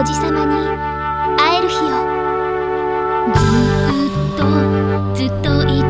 おじさまに会える日を。ずっとずっといて